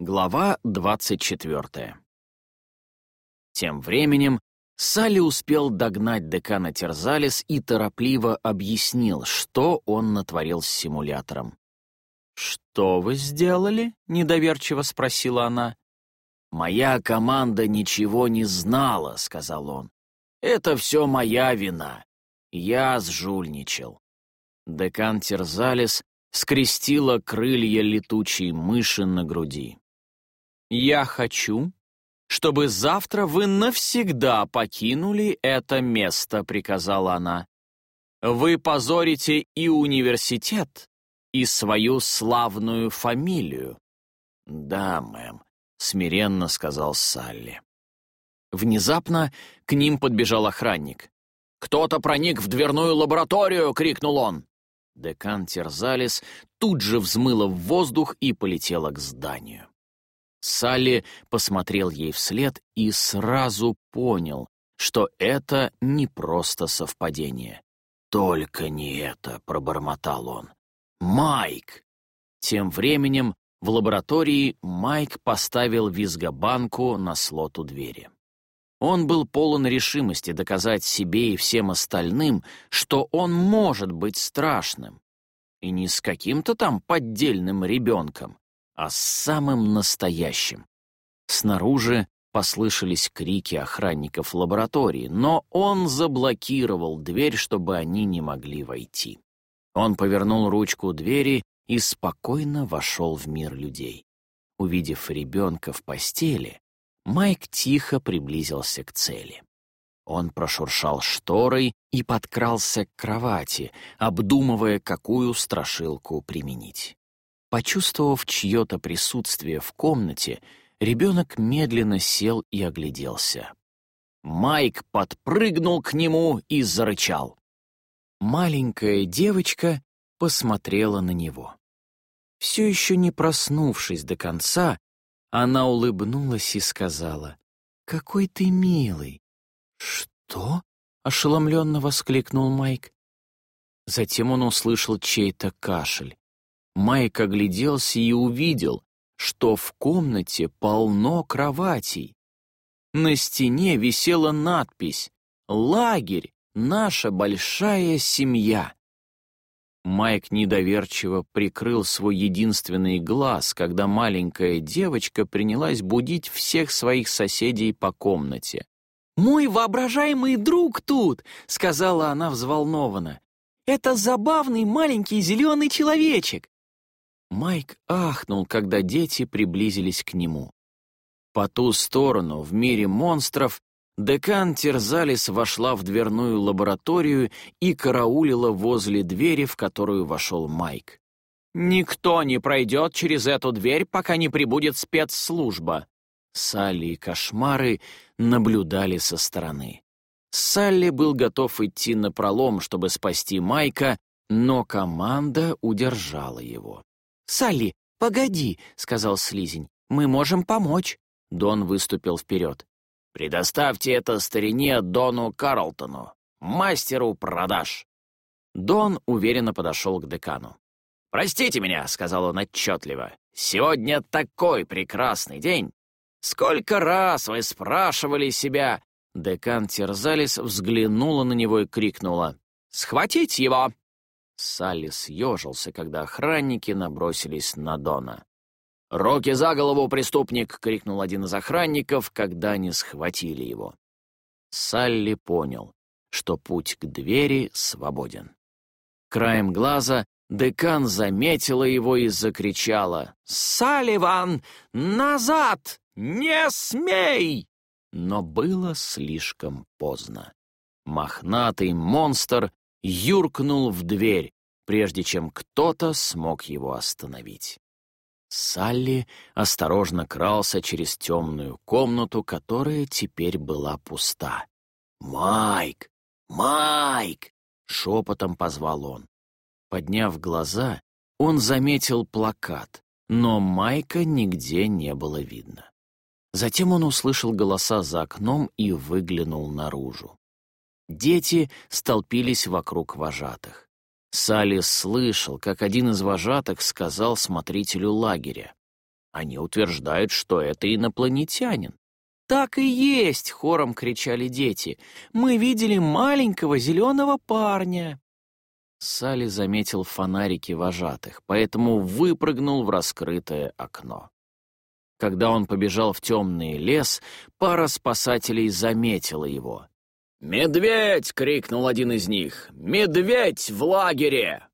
Глава 24. Тем временем Салли успел догнать декана Терзалис и торопливо объяснил, что он натворил с симулятором. «Что вы сделали?» — недоверчиво спросила она. «Моя команда ничего не знала», — сказал он. «Это все моя вина. Я сжульничал». Декан Терзалис скрестила крылья летучей мыши на груди. «Я хочу, чтобы завтра вы навсегда покинули это место», — приказала она. «Вы позорите и университет, и свою славную фамилию». «Да, мэм», — смиренно сказал Салли. Внезапно к ним подбежал охранник. «Кто-то проник в дверную лабораторию!» — крикнул он. Декан Терзалис тут же взмыла в воздух и полетела к зданию. Салли посмотрел ей вслед и сразу понял, что это не просто совпадение. «Только не это», — пробормотал он. «Майк!» Тем временем в лаборатории Майк поставил визгобанку на слот у двери. Он был полон решимости доказать себе и всем остальным, что он может быть страшным. И не с каким-то там поддельным ребенком, а с самым настоящим. Снаружи послышались крики охранников лаборатории, но он заблокировал дверь, чтобы они не могли войти. Он повернул ручку двери и спокойно вошел в мир людей. Увидев ребенка в постели, Майк тихо приблизился к цели. Он прошуршал шторой и подкрался к кровати, обдумывая, какую страшилку применить. Почувствовав чье-то присутствие в комнате, ребенок медленно сел и огляделся. Майк подпрыгнул к нему и зарычал. Маленькая девочка посмотрела на него. Все еще не проснувшись до конца, она улыбнулась и сказала, «Какой ты милый!» «Что?» — ошеломленно воскликнул Майк. Затем он услышал чей-то кашель. Майк огляделся и увидел, что в комнате полно кроватей. На стене висела надпись «Лагерь, наша большая семья». Майк недоверчиво прикрыл свой единственный глаз, когда маленькая девочка принялась будить всех своих соседей по комнате. «Мой воображаемый друг тут!» — сказала она взволнованно. «Это забавный маленький зеленый человечек. Майк ахнул, когда дети приблизились к нему. По ту сторону, в мире монстров, декан Терзалис вошла в дверную лабораторию и караулила возле двери, в которую вошел Майк. «Никто не пройдет через эту дверь, пока не прибудет спецслужба». Салли и кошмары наблюдали со стороны. Салли был готов идти на пролом, чтобы спасти Майка, но команда удержала его. «Салли, погоди», — сказал Слизень, — «мы можем помочь». Дон выступил вперед. «Предоставьте это старине Дону Карлтону, мастеру продаж». Дон уверенно подошел к декану. «Простите меня», — сказал он отчетливо, — «сегодня такой прекрасный день. Сколько раз вы спрашивали себя...» Декан Терзалис взглянула на него и крикнула. «Схватить его!» Салли съежился, когда охранники набросились на Дона. «Руки за голову, преступник!» — крикнул один из охранников, когда они схватили его. Салли понял, что путь к двери свободен. Краем глаза декан заметила его и закричала «Салливан, назад! Не смей!» Но было слишком поздно. Мохнатый монстр юркнул в дверь, прежде чем кто-то смог его остановить. Салли осторожно крался через темную комнату, которая теперь была пуста. «Майк! Майк!» — шепотом позвал он. Подняв глаза, он заметил плакат, но Майка нигде не было видно. Затем он услышал голоса за окном и выглянул наружу. Дети столпились вокруг вожатых. Салли слышал, как один из вожатых сказал смотрителю лагеря. Они утверждают, что это инопланетянин. «Так и есть!» — хором кричали дети. «Мы видели маленького зеленого парня!» Салли заметил фонарики вожатых, поэтому выпрыгнул в раскрытое окно. Когда он побежал в темный лес, пара спасателей заметила его. «Медведь!» — крикнул один из них. «Медведь в лагере!»